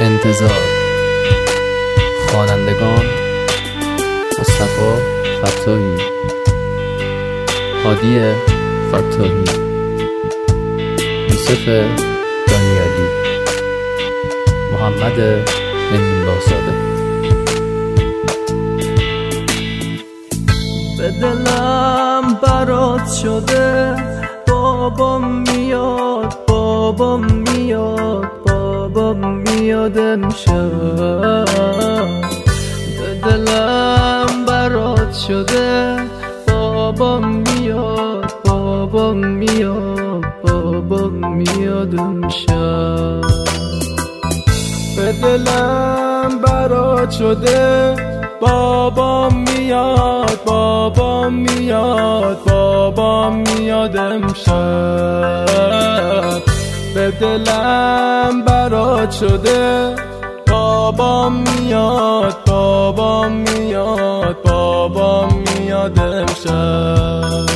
انتظار. خوانندگان مصطفی فتاحی. هادی فتاحی. یوسف دانیالی. محمد امین باساده به دلم برات شده بابام میاد بابام میاد. بابام میاد امشب به دلم برات شده. بابام میاد بابام میاد بابام میاد امشب به دلم برات شده. بابام میاد بابام میاد بابام میاد امشب به دلم برات شده. بابام میاد بابام میاد بابام میاد امشب.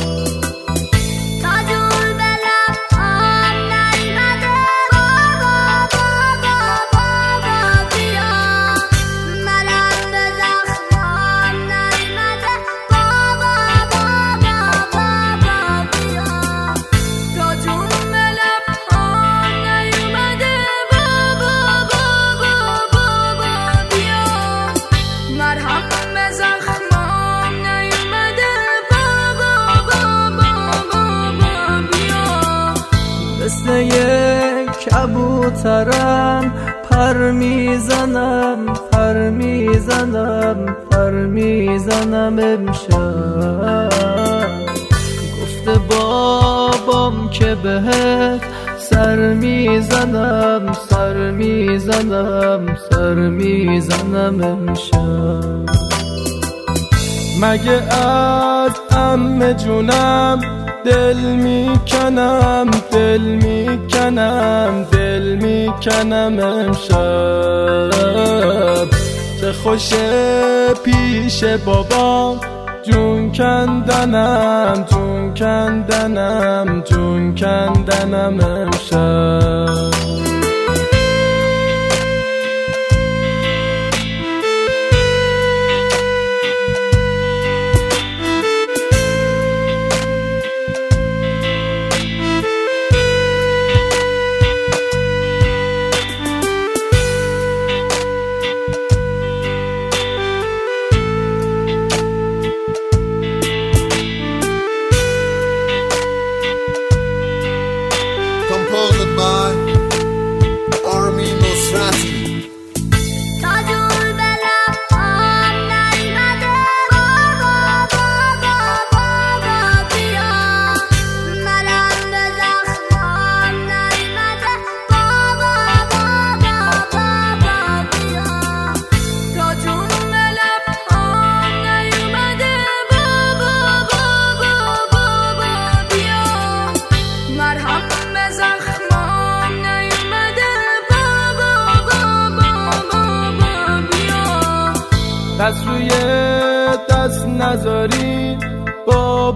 مثل یک کبوترم پر می‌زنم پر می‌زنم پر می‌زنم امشب. گفته بابام که بهت سر می‌زنم سر می‌زنم سر می‌زنم امشب. مگه از ام جونم دل می‌کنم دل می‌کنم دل می‌کنم امشب. چه خوشه پیش بابام جون کندنم جون کندنم جون کندنم امشب.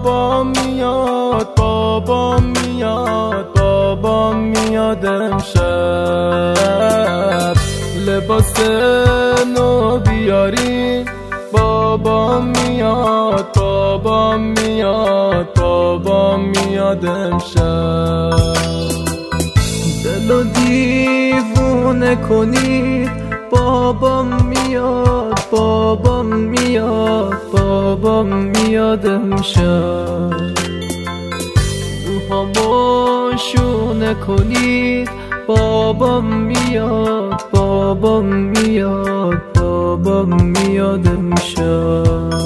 بابا میاد بابا میاد بابا میاد امشب. لباس نو بیاری بابا میاد بابا میاد بابا میاد امشب. دلو دیوونه کنید بابام میاد امشب روحامو شونه کنید بابام میاد بابام میاد بابام میاد امشب